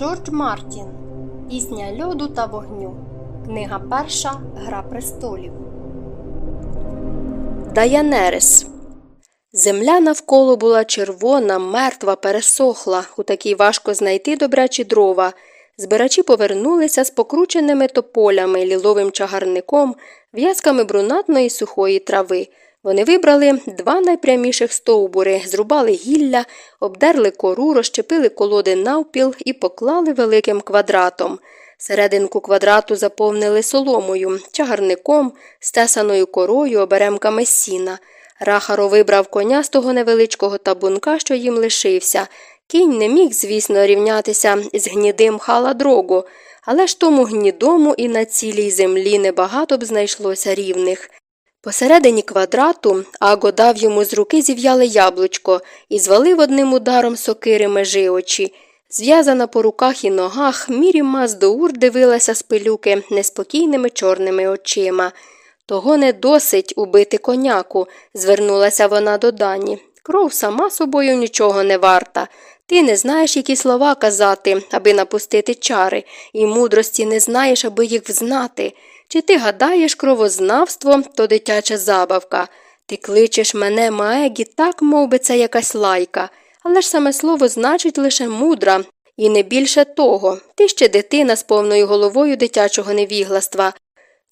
Джордж Мартін Пісня льоду та вогню. Книга перша Гра престолів. Даянерес. Земля навколо була червона, мертва, пересохла. У такій важко знайти добрячі дрова. Збирачі повернулися з покрученими тополями, ліловим чагарником, в'язками брунатної сухої трави. Вони вибрали два найпряміших стовбури, зрубали гілля, обдерли кору, розщепили колоди навпіл і поклали великим квадратом. Серединку квадрату заповнили соломою, чагарником, стесаною корою, оберемками сіна. Рахаро вибрав коня з того невеличкого табунка, що їм лишився. Кінь не міг, звісно, рівнятися з гнідим хала дрогу, але ж тому гнідому і на цілій землі небагато б знайшлося рівних. Посередині квадрату Аго дав йому з руки зів'яле яблучко і звалив одним ударом сокири межи очі. Зв'язана по руках і ногах, мірі Маздоур дивилася з пилюки неспокійними чорними очима. Того не досить убити коняку, звернулася вона до Дані. Кров сама собою нічого не варта. Ти не знаєш, які слова казати, аби напустити чари, і мудрості не знаєш, аби їх взнати. Чи ти гадаєш кровознавство, то дитяча забавка. Ти кличеш мене Маегі так, мов би це якась лайка, але ж саме слово значить лише мудра, і не більше того. Ти ще дитина з повною головою дитячого невігластва.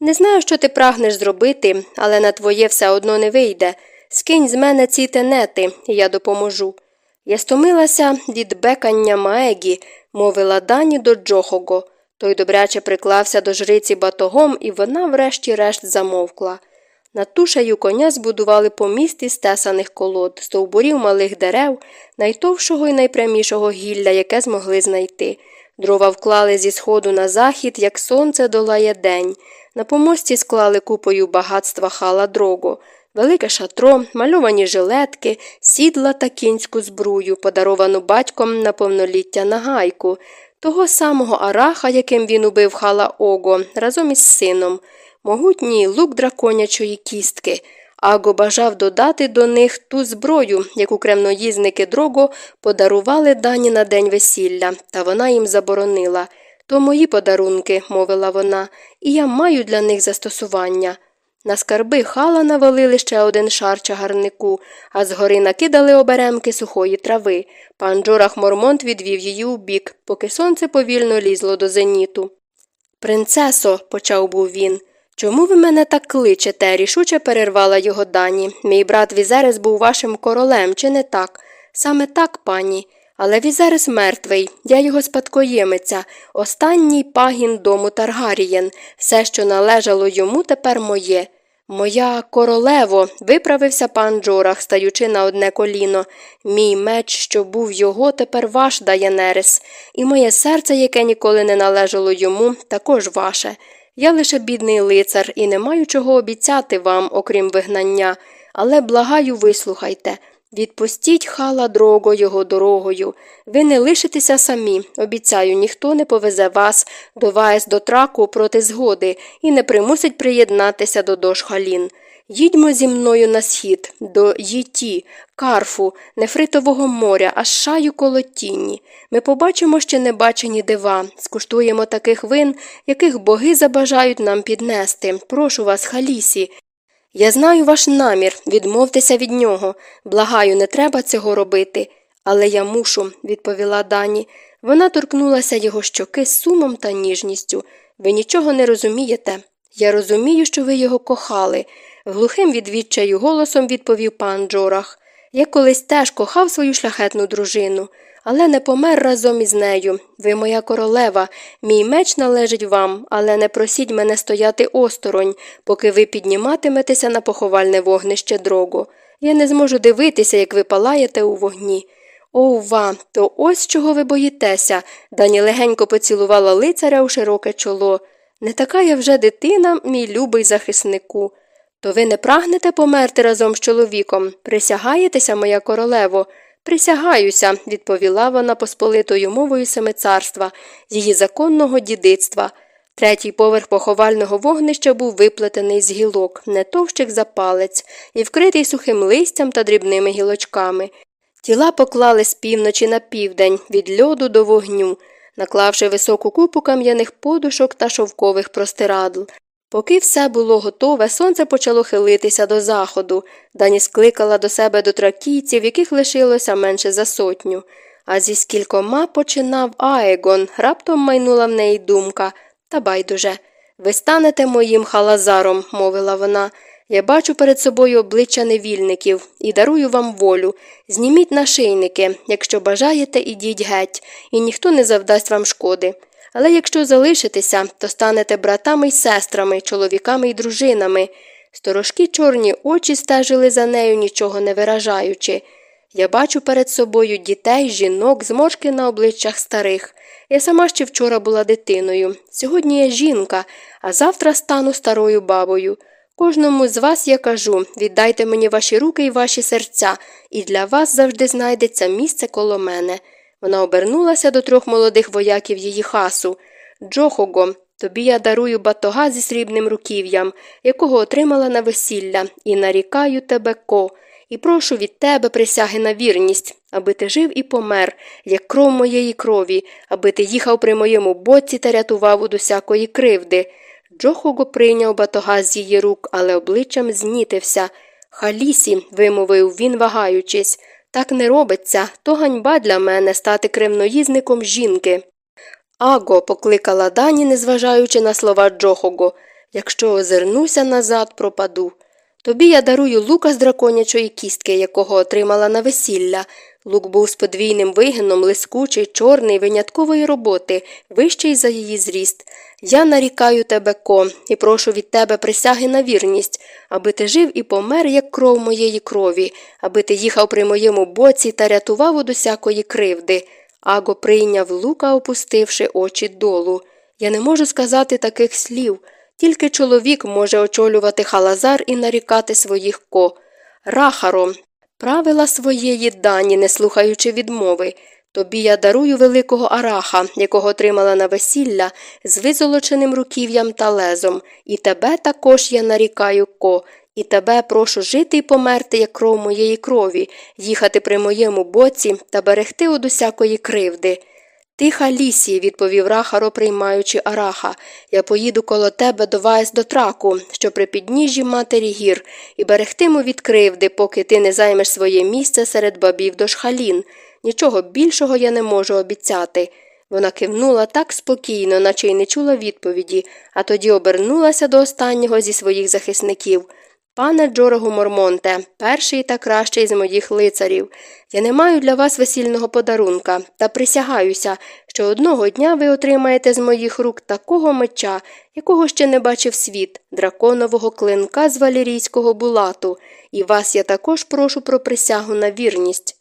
Не знаю, що ти прагнеш зробити, але на твоє все одно не вийде. Скинь з мене ці тенети, і я допоможу. Я стомилася від бекання Маегі, мовила Дані до Джохого. Той добряче приклався до жриці батогом, і вона, врешті-решт, замовкла. Над тушею коня збудували поміст із тесаних колод, стовбурів малих дерев, найтовшого і найпрямішого гілля, яке змогли знайти. Дрова вклали зі сходу на захід, як сонце долає день. На помості склали купою багатства хала дрогу, велике шатро, мальовані жилетки, сідла та кінську збрую, подаровану батьком на повноліття на гайку того самого араха, яким він убив хала Ого, разом із сином, могутній лук драконячої кістки. Аго бажав додати до них ту зброю, яку кремноїзники дрого подарували дані на день весілля, та вона їм заборонила. То мої подарунки, мовила вона, і я маю для них застосування. На скарби хала навалили ще один шар чагарнику, а згори накидали оберемки сухої трави. Пан Джорах Мормонт відвів її у бік, поки сонце повільно лізло до зеніту. Принцесо, почав був він. Чому ви мене так кличете? рішуче перервала його дані. Мій брат Візерес був вашим королем, чи не так? Саме так, пані. Але Візерес мертвий, я його спадкоємиця, останній пагін дому Таргарієн. Все, що належало йому, тепер моє. Моя королево, виправився пан Джорах, стаючи на одне коліно. Мій меч, що був його, тепер ваш, Даянерес, і моє серце, яке ніколи не належало йому, також ваше. Я лише бідний лицар і не маю чого обіцяти вам, окрім вигнання, але благаю, вислухайте. Відпустіть хала дрого його дорогою. Ви не лишитеся самі. Обіцяю, ніхто не повезе вас до Ваес до траку проти згоди і не примусить приєднатися до дошхалін. Їдьмо зі мною на схід, до Їті, Карфу, Нефритового моря, аж шаю коло тіні. Ми побачимо ще небачені дива, скуштуємо таких вин, яких боги забажають нам піднести. Прошу вас, Халісі, я знаю ваш намір, відмовтеся від нього. Благаю, не треба цього робити. Але я мушу, відповіла Дані. Вона торкнулася його щоки з сумом та ніжністю. Ви нічого не розумієте. Я розумію, що ви його кохали, глухим відвідчаю голосом відповів пан Джорах. Я колись теж кохав свою шляхетну дружину але не помер разом із нею. Ви моя королева, мій меч належить вам, але не просіть мене стояти осторонь, поки ви підніматиметеся на поховальне вогнище дрогу. Я не зможу дивитися, як ви палаєте у вогні. Ова, то ось чого ви боїтеся. Дані легенько поцілувала лицаря у широке чоло. Не така я вже дитина, мій любий захиснику. То ви не прагнете померти разом з чоловіком? Присягаєтеся, моя королево? Присягаюся, відповіла вона посполитою мовою семицарства, її законного дідицтва. Третій поверх поховального вогнища був виплетений з гілок, не товщик за палець, і вкритий сухим листям та дрібними гілочками. Тіла поклали з півночі на південь, від льоду до вогню. наклавши високу купу кам'яних подушок та шовкових простирадл. Поки все було готове, сонце почало хилитися до заходу. Дані скликала до себе до тракійців, яких лишилося менше за сотню. А зі скількома починав Аегон, раптом майнула в неї думка. Та байдуже. Ви станете моїм халазаром, мовила вона. Я бачу перед собою обличчя невільників і дарую вам волю. Зніміть нашийники, якщо бажаєте, ідіть геть, і ніхто не завдасть вам шкоди. Але якщо залишитеся, то станете братами й сестрами, чоловіками й дружинами. Сторожкі чорні очі стежили за нею, нічого не виражаючи. Я бачу перед собою дітей, жінок, зморшки на обличчях старих. Я сама ще вчора була дитиною. Сьогодні я жінка, а завтра стану старою бабою. Кожному з вас я кажу віддайте мені ваші руки і ваші серця, і для вас завжди знайдеться місце коло мене. Вона обернулася до трьох молодих вояків її хасу. Джохого, тобі я дарую батога зі срібним руків'ям, якого отримала на весілля, і нарікаю тебе ко, і прошу від тебе присяги на вірність, аби ти жив і помер, як кров моєї крові, аби ти їхав при моєму боці та рятував від усякої кривди. Джохого прийняв батога з її рук, але обличчям знітився. Халісі, вимовив він, вагаючись, так не робиться, то ганьба для мене стати кремноїзником жінки. Аго, покликала дані, незважаючи на слова Джохого. Якщо озирнуся назад, пропаду. Тобі я дарую лука з драконячої кістки, якого отримала на весілля. Лук був з подвійним вигином, лискучий, чорний, виняткової роботи, вищий за її зріст. Я нарікаю тебе, ко, і прошу від тебе присяги на вірність, аби ти жив і помер, як кров моєї крові, аби ти їхав при моєму боці та рятував од усякої кривди. Аго прийняв лука, опустивши очі долу. Я не можу сказати таких слів. Тільки чоловік може очолювати халазар і нарікати своїх ко. Рахаро, правила своєї дані, не слухаючи відмови. Тобі я дарую великого араха, якого отримала на весілля, з визолоченим руків'ям та лезом, і тебе також я нарікаю ко, і тебе прошу жити і померти, як кров моєї крові, їхати при моєму боці та берегти од усякої кривди. Тиха лісі, відповів Рахаро, приймаючи араха. Я поїду коло тебе до Вайс до траку, що при підніжжі матері гір, і берегтиму від кривди, поки ти не займеш своє місце серед бабів до шхалін. Нічого більшого я не можу обіцяти. Вона кивнула так спокійно, наче й не чула відповіді, а тоді обернулася до останнього зі своїх захисників. Пане Джорогу Мормонте, перший та кращий з моїх лицарів, я не маю для вас весільного подарунка, та присягаюся, що одного дня ви отримаєте з моїх рук такого меча, якого ще не бачив світ, драконового клинка з валерійського булату, і вас я також прошу про присягу на вірність.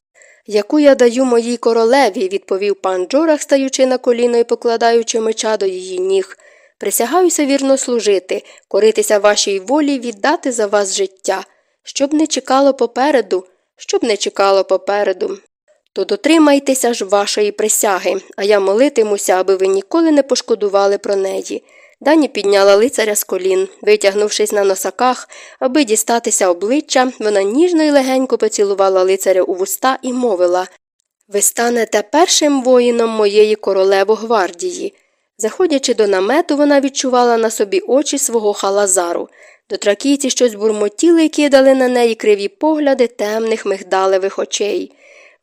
Яку я даю моїй королеві, відповів пан Джорах, стаючи на коліно і покладаючи меча до її ніг. Присягаюся вірно служити, коритися вашій волі, віддати за вас життя. Щоб не чекало попереду, щоб не чекало попереду. То дотримайтеся ж вашої присяги, а я молитимуся, аби ви ніколи не пошкодували про неї. Дані підняла лицаря з колін, витягнувшись на носаках, аби дістатися обличчя, вона ніжно й легенько поцілувала лицаря у вуста і мовила Ви станете першим воїном моєї королево-гвардії. Заходячи до намету, вона відчувала на собі очі свого халазару. До тракійці щось бурмотіли і кидали на неї криві погляди темних мигдалевих очей.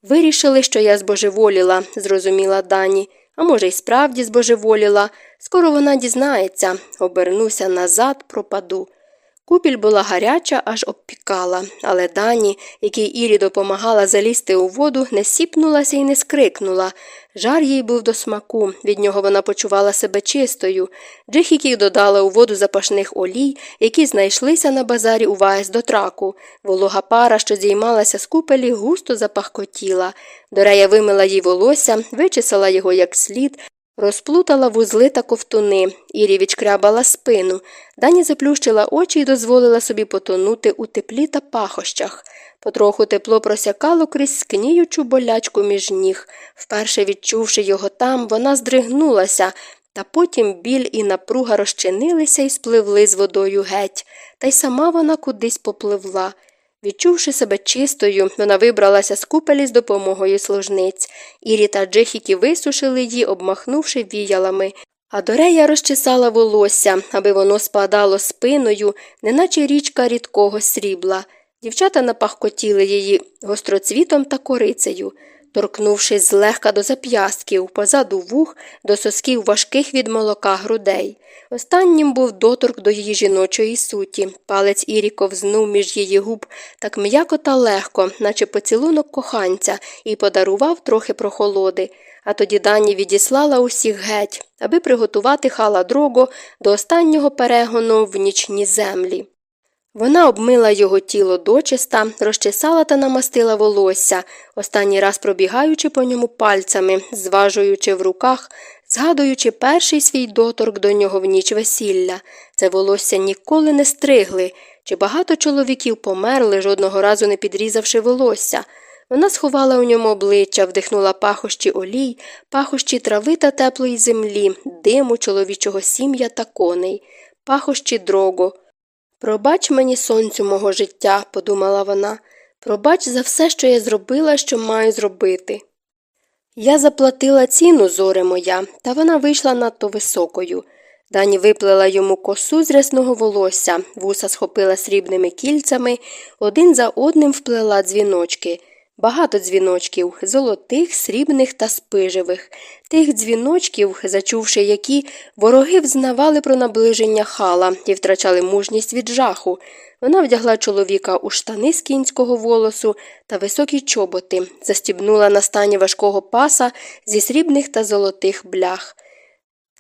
Вирішили, що я збожеволіла, зрозуміла Дані, а може, й справді збожеволіла. Скоро вона дізнається, обернуся назад, пропаду. Купіль була гаряча, аж обпікала, але дані, якій Ірі допомагала залізти у воду, не сіпнулася і не скрикнула. Жар їй був до смаку, від нього вона почувала себе чистою. Джихікі додала у воду запашних олій, які знайшлися на базарі у Ваєс до траку. Волога пара, що зіймалася з купелі, густо запахкотіла. Дорея вимила їй волосся, вичесала його як слід, Розплутала вузли та ковтуни, Ірі відшкрябала спину. Дані заплющила очі і дозволила собі потонути у теплі та пахощах. Потроху тепло просякало крізь скніючу болячку між ніг. Вперше відчувши його там, вона здригнулася, та потім біль і напруга розчинилися і спливли з водою геть, та й сама вона кудись попливла. Відчувши себе чистою, вона вибралася з купелі з допомогою служниць. Ірі та Джихіки висушили її, обмахнувши віялами. А Дорея розчесала волосся, аби воно спадало спиною, неначе річка рідкого срібла. Дівчата напахкотіли її гостроцвітом та корицею торкнувшись злегка до зап'ястків, позаду вух, до сосків важких від молока грудей. Останнім був доторк до її жіночої суті. Палець Ірі ковзнув між її губ так м'яко та легко, наче поцілунок коханця, і подарував трохи прохолоди. А тоді дані відіслала усіх геть, аби приготувати хала дрого до останнього перегону в нічні землі. Вона обмила його тіло дочиста, розчесала та намастила волосся, останній раз пробігаючи по ньому пальцями, зважуючи в руках, згадуючи перший свій доторк до нього в ніч весілля. Це волосся ніколи не стригли, чи багато чоловіків померли, жодного разу не підрізавши волосся. Вона сховала у ньому обличчя, вдихнула пахощі олій, пахощі трави та теплої землі, диму чоловічого сім'я та коней, пахощі дрого. Пробач мені сонцю мого життя, подумала вона, пробач за все, що я зробила, що маю зробити. Я заплатила ціну, зоре моя, та вона вийшла надто високою. Дані виплела йому косу з рясного волосся, вуса схопила срібними кільцями, один за одним вплела дзвіночки. Багато дзвіночків, золотих, срібних та спижевих, тих дзвіночків, зачувши які, вороги взнавали про наближення хала і втрачали мужність від жаху. Вона вдягла чоловіка у штани з кінського волосу та високі чоботи, застібнула на стані важкого паса зі срібних та золотих блях.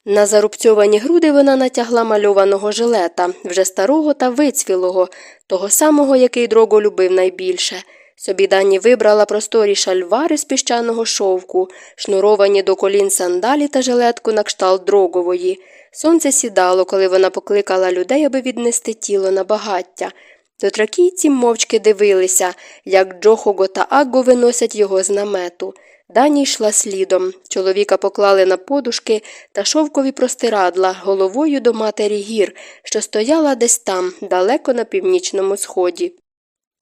На зарубцьовані груди вона натягла мальованого жилета, вже старого та вицвілого, того самого, який дрого любив найбільше. Собі дані вибрала просторі шальвари з піщаного шовку, шнуровані до колін сандалі та жилетку на кшталт дрогової. Сонце сідало, коли вона покликала людей, аби віднести тіло на багаття. Дотракійці мовчки дивилися, як Джохого та Агго виносять його з намету. Дані йшла слідом. Чоловіка поклали на подушки та шовкові простирадла головою до матері гір, що стояла десь там, далеко на північному сході.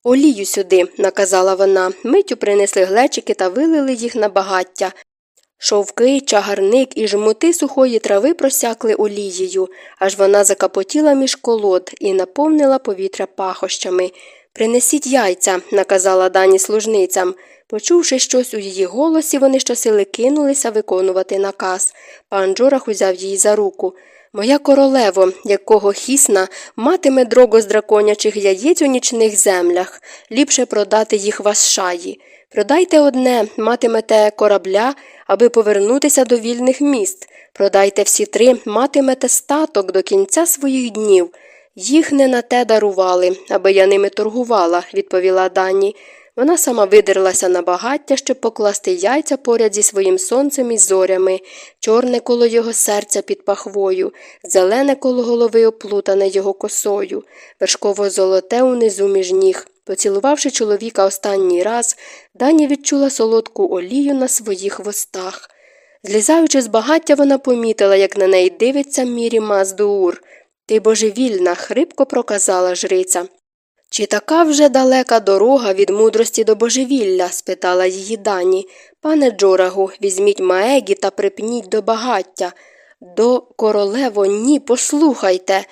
Олію сюди, наказала вона, миттю принесли глечики та вилили їх на багаття. Шовки, чагарник і жмути сухої трави просякли олією, аж вона закапотіла між колод і наповнила повітря пахощами. Принесіть яйця, наказала дані служницям. Почувши щось у її голосі, вони щосили кинулися виконувати наказ. Пан Джорах узяв її за руку. Моя королево, якого хісна, матиме дрого з драконячих яєць у нічних землях, ліпше продати їх вас шаї. Продайте одне, матимете корабля, аби повернутися до вільних міст. Продайте всі три, матимете статок до кінця своїх днів. Їх не на те дарували, аби я ними торгувала, відповіла Дані. Вона сама видерлася на багаття, щоб покласти яйця поряд зі своїм сонцем і зорями, чорне коло його серця під пахвою, зелене коло голови оплутане його косою, вершково золоте унизу між ніг. Поцілувавши чоловіка останній раз, Дані відчула солодку олію на своїх вустах. Злізаючи з багаття, вона помітила, як на неї дивиться мірі Маздуур. Ти божевільна, хрипко проказала жриця. Чи така вже далека дорога від мудрості до божевілля? спитала її дані. Пане Джорагу, візьміть маегі та припніть до багаття. До королево, ні, послухайте.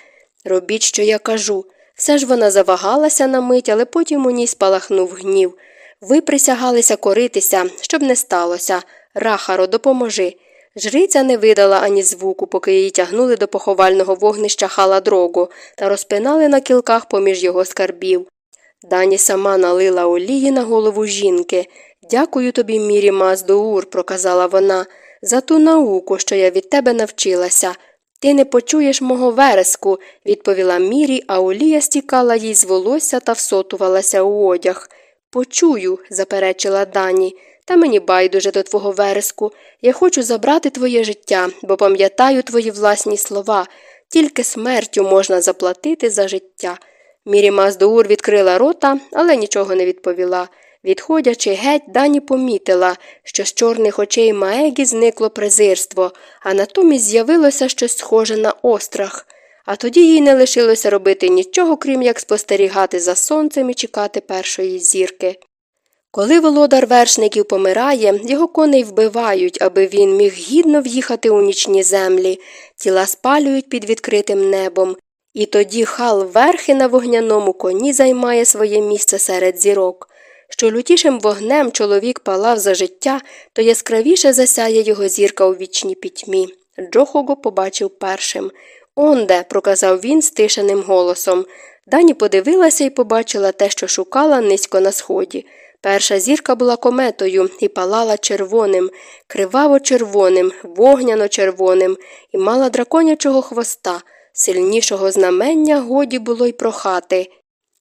Робіть, що я кажу. Все ж вона завагалася на мить, але потім у ній спалахнув гнів. Ви присягалися коритися, щоб не сталося. Рахаро, допоможи. Жриця не видала ані звуку, поки її тягнули до поховального вогнища хала дрогу та розпинали на кілках поміж його скарбів. Дані сама налила олії на голову жінки. Дякую тобі, мірі Маздуур, проказала вона, за ту науку, що я від тебе навчилася. Ти не почуєш мого вереску, відповіла Мірі, а олія стікала їй з волосся та всотувалася у одяг. Почую, заперечила Дані. Та мені байдуже до твого вереску. Я хочу забрати твоє життя, бо пам'ятаю твої власні слова. Тільки смертю можна заплатити за життя. Мірі Маздуур відкрила рота, але нічого не відповіла. Відходячи геть, дані помітила, що з чорних очей Маегі зникло презирство, а натомість з'явилося щось схоже на острах. а тоді їй не лишилося робити нічого, крім як спостерігати за сонцем і чекати першої зірки. Коли володар вершників помирає, його коней вбивають, аби він міг гідно в'їхати у нічні землі, тіла спалюють під відкритим небом, і тоді хал верхи на вогняному коні займає своє місце серед зірок. Що лютішим вогнем чоловік палав за життя, то яскравіше засяє його зірка у вічній пітьмі. Джохого побачив першим. Онде, проказав він стишеним голосом. Дані подивилася і побачила те, що шукала низько на сході. Перша зірка була кометою і палала червоним, криваво червоним, вогняно червоним, і мала драконячого хвоста. Сильнішого знамення годі було й прохати.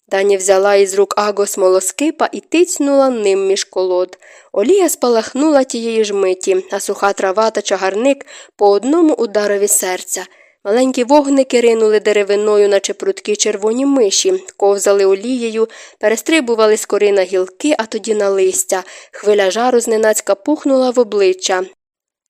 Дані взяла із рук Аго смолоскипа і тицнула ним між колод. Олія спалахнула тієї ж миті, а суха трава та чагарник по одному ударові серця. Маленькі вогники ринули деревиною, наче прудкі червоні миші, ковзали олією, перестрибували з кори на гілки, а тоді на листя. Хвиля жару зненацька пухнула в обличчя.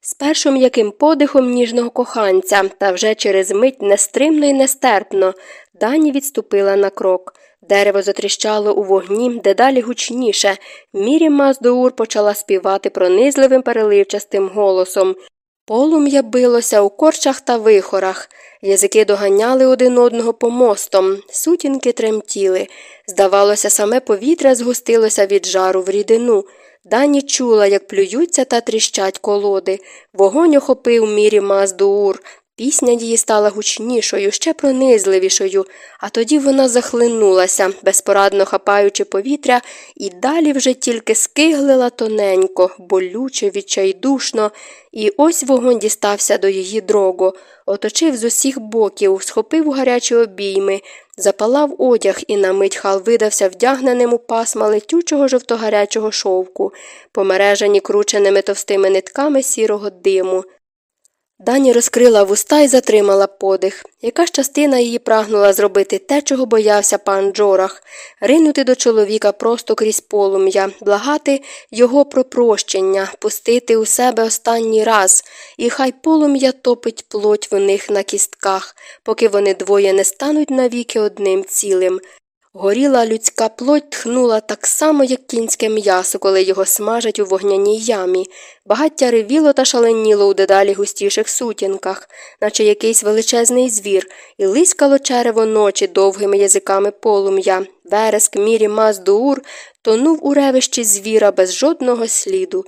З першим яким подихом ніжного коханця, та вже через мить нестримно і нестерпно, дані відступила на крок. Дерево затріщало у вогні, дедалі гучніше. Мірі Маздоур почала співати пронизливим переливчастим голосом. Полум'я билося у корчах та вихорах, язики доганяли один одного помостом, сутінки тремтіли. Здавалося, саме повітря згустилося від жару в рідину. Дані чула, як плюються та тріщать колоди. Вогонь охопив мірі Маздуур, Пісня її стала гучнішою, ще пронизливішою, а тоді вона захлинулася, безпорадно хапаючи повітря, і далі вже тільки скиглила тоненько, болюче, відчайдушно, і ось вогонь дістався до її дрого, оточив з усіх боків, схопив гарячі обійми, запалав одяг і на мить хал видався вдягненим у пасма летючого жовтогарячого шовку, помережені крученими товстими нитками сірого диму. Дані розкрила вуста і затримала подих. Якась частина її прагнула зробити те, чого боявся пан Джорах, ринути до чоловіка просто крізь полум'я, благати його про прощення, пустити у себе останній раз, і хай полум'я топить плоть в них на кістках, поки вони двоє не стануть навіки одним цілим. Горіла людська плоть тхнула так само, як кінське м'ясо, коли його смажать у вогняній ямі. Багаття ревіло та шаленіло у дедалі густіших сутінках, наче якийсь величезний звір, і лискало черево ночі довгими язиками полум'я. Вереск мірі Маздуур тонув у ревищі звіра без жодного сліду.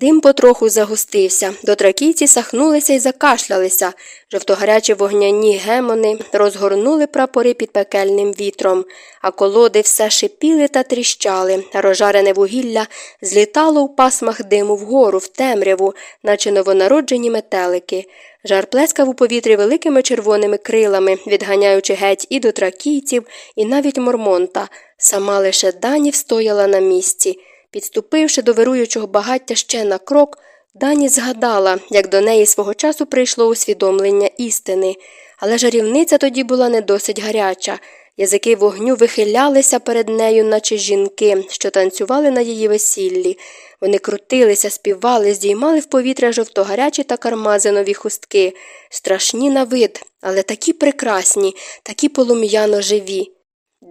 Дим потроху загустився, дотракійці сахнулися і закашлялися. Жовтогарячі вогняні гемони розгорнули прапори під пекельним вітром, а колоди все шипіли та тріщали, а розжарене вугілля злітало у пасмах диму вгору, в темряву, наче новонароджені метелики. Жар плескав у повітрі великими червоними крилами, відганяючи геть і дотракійців, і навіть мормонта. Сама лише дані встояла на місці. Підступивши до вируючого багаття ще на крок, Дані згадала, як до неї свого часу прийшло усвідомлення істини, але жарівниця тоді була не досить гаряча. Язики вогню вихилялися перед нею, наче жінки, що танцювали на її весіллі. Вони крутилися, співали, здіймали в повітря жовтогарячі та кармазинові хустки, страшні на вид, але такі прекрасні, такі полум'яно живі.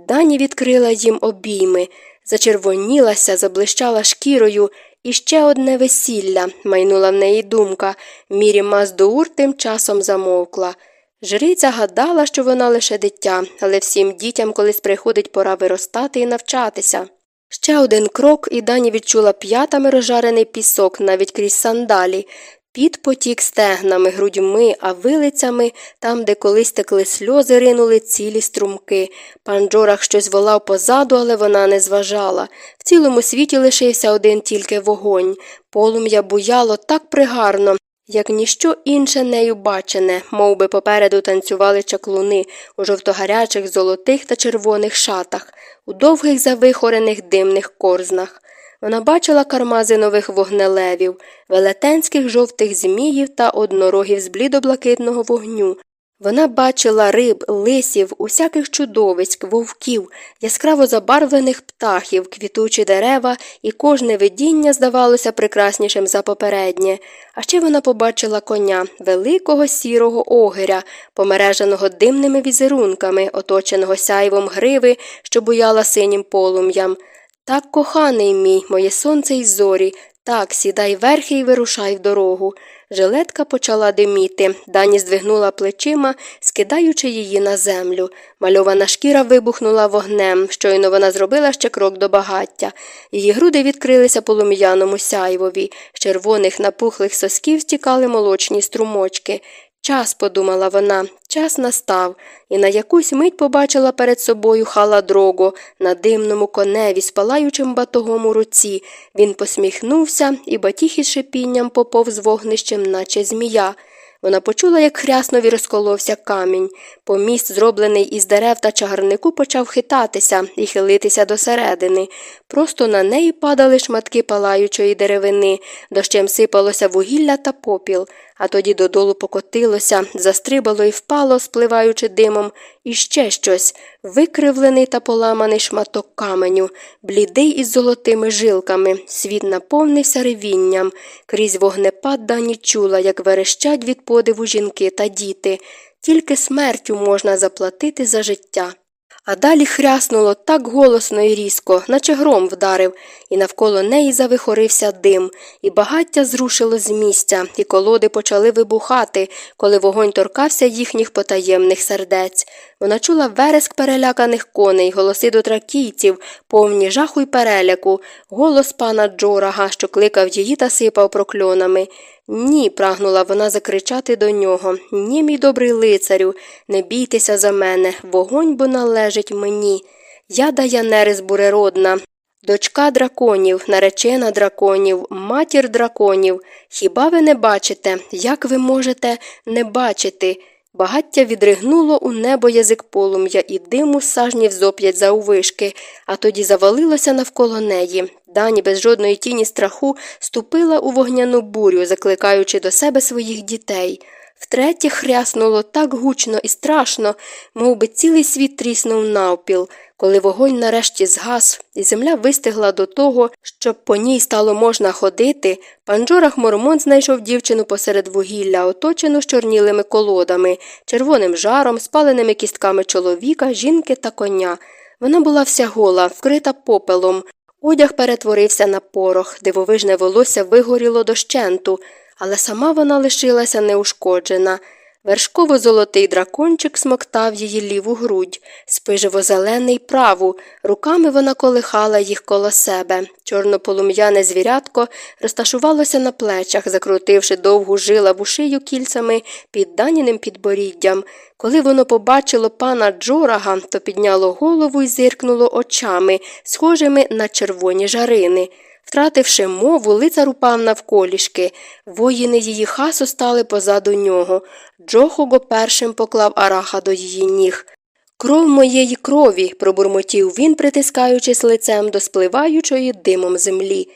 Дані відкрила їм обійми зачервонілася, заблищала шкірою, і ще одне весілля, майнула в неї думка. Мірі Маздуур тим часом замовкла. Жриця гадала, що вона лише дитя, але всім дітям колись приходить пора виростати і навчатися. Ще один крок, і дані відчула п'ятами розжарений пісок навіть крізь сандалі, Під потік стегнами, грудьми, а вилицями, там, де колись текли сльози, ринули цілі струмки. Пан Джорах щось волав позаду, але вона не зважала. В цілому світі лишився один тільки вогонь. Полум'я буяло так пригарно, як ніщо інше нею бачене, мов би попереду танцювали чаклуни у жовтогарячих, золотих та червоних шатах, у довгих завихорених димних корзнах. Вона бачила кармазинових вогнелевів, велетенських жовтих зміїв та однорогів з блідоблакитного вогню, Вона бачила риб, лисів, усяких чудовиськ, вовків, яскраво забарвлених птахів, квітучі дерева, і кожне видіння здавалося прекраснішим за попереднє. А ще вона побачила коня, великого сірого огиря, помереженого димними візерунками, оточеного сяйвом гриви, що буяла синім полум'ям. Так, коханий мій, моє сонце й зорі, так, сідай верхи і вирушай в дорогу. Жилетка почала диміти, дані здвигнула плечима, скидаючи її на землю. Мальована шкіра вибухнула вогнем, щойно вона зробила ще крок до багаття. Її груди відкрилися полум'яному сяйвові, з червоних напухлих сосків стікали молочні струмочки. Час, подумала вона, час настав, і на якусь мить побачила перед собою хала дрого на димному коневі з палаючим батогом у руці. Він посміхнувся і батіг із шипінням поповз вогнищем, наче змія. Вона почула, як хряснові розколовся камінь. Поміст, зроблений із дерев та чагарнику, почав хитатися і хилитися досередини. Просто на неї падали шматки палаючої деревини, дощем сипалося вугілля та попіл а тоді додолу покотилося, застрибало і впало, спливаючи димом, і ще щось викривлений та поламаний шматок каменю, блідий із золотими жилками, світ наповнився ревінням, крізь вогнепад дані чула, як верещать від подиву жінки та діти. Тільки смертю можна заплатити за життя. А далі хряснуло так голосно і різко, наче гром вдарив, і навколо неї завихорився дим, і багаття зрушило з місця, і колоди почали вибухати, коли вогонь торкався їхніх потаємних сердець. Вона чула вереск переляканих коней, голоси дотракійців, повні жаху й переляку, голос пана Джорага, що кликав її та сипав прокльонами. Ні, прагнула вона закричати до нього. Ні, мій добрий лицарю, не бійтеся за мене, вогонь бо належить мені. Я Даянерис буреродна, дочка драконів, наречена драконів, матір драконів. Хіба ви не бачите, як ви можете не бачити? Багаття відригнуло у небо язик полум'я і диму сажнів зоп'ять заувишки, а тоді завалилося навколо неї. Дані без жодної тіні страху ступила у вогняну бурю, закликаючи до себе своїх дітей. Втретє хряснуло так гучно і страшно, мов би цілий світ тріснув навпіл, коли вогонь нарешті згас, і земля вистигла до того, щоб по ній стало можна ходити, пан Джорах Мормон знайшов дівчину посеред вугілля, оточену чорнілими колодами, червоним жаром, спаленими кістками чоловіка, жінки та коня. Вона була вся гола, вкрита попелом. Одяг перетворився на порох, дивовижне волосся вигоріло дощенту але сама вона лишилася неушкоджена. Вершково золотий дракончик смоктав її ліву грудь, спиживо зелений праву, руками вона колихала їх коло себе. Чорнополум'яне звірятко розташувалося на плечах, закрутивши довгу жилаву шию кільцями під даніним підборіддям. Коли воно побачило пана Джорага, то підняло голову і зиркнуло очами, схожими на червоні жарини. Втративши мову, лицар упав навколішки. Воїни її хасу стали позаду нього. Джохого першим поклав араха до її ніг. Кров моєї крові, пробурмотів він, притискаючись лицем до спливаючої димом землі.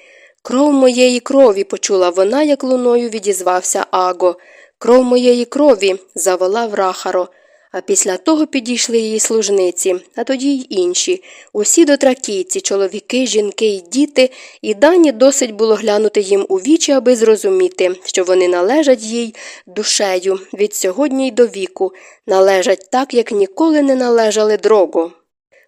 Кров моєї крові, почула вона, як луною відізвався Аго. Кров моєї крові, заволав Рахаро. А після того підійшли її служниці, а тоді й інші, усі дотракійці, чоловіки, жінки й діти, і дані досить було глянути їм у вічі, аби зрозуміти, що вони належать їй душею від сьогодні й до віку, належать так, як ніколи не належали дрогу.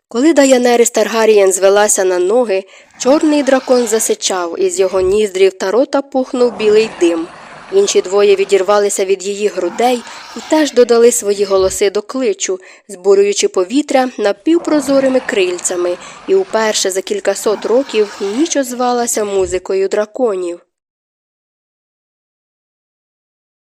Коли Даянерис Таргарієн звелася на ноги, чорний дракон засичав, із його ніздрів та рота пухнув білий дим. Інші двоє відірвалися від її грудей і теж додали свої голоси до кличу, збурюючи повітря напівпрозорими крильцями, і уперше за кількасот років ніч озвалася музикою драконів.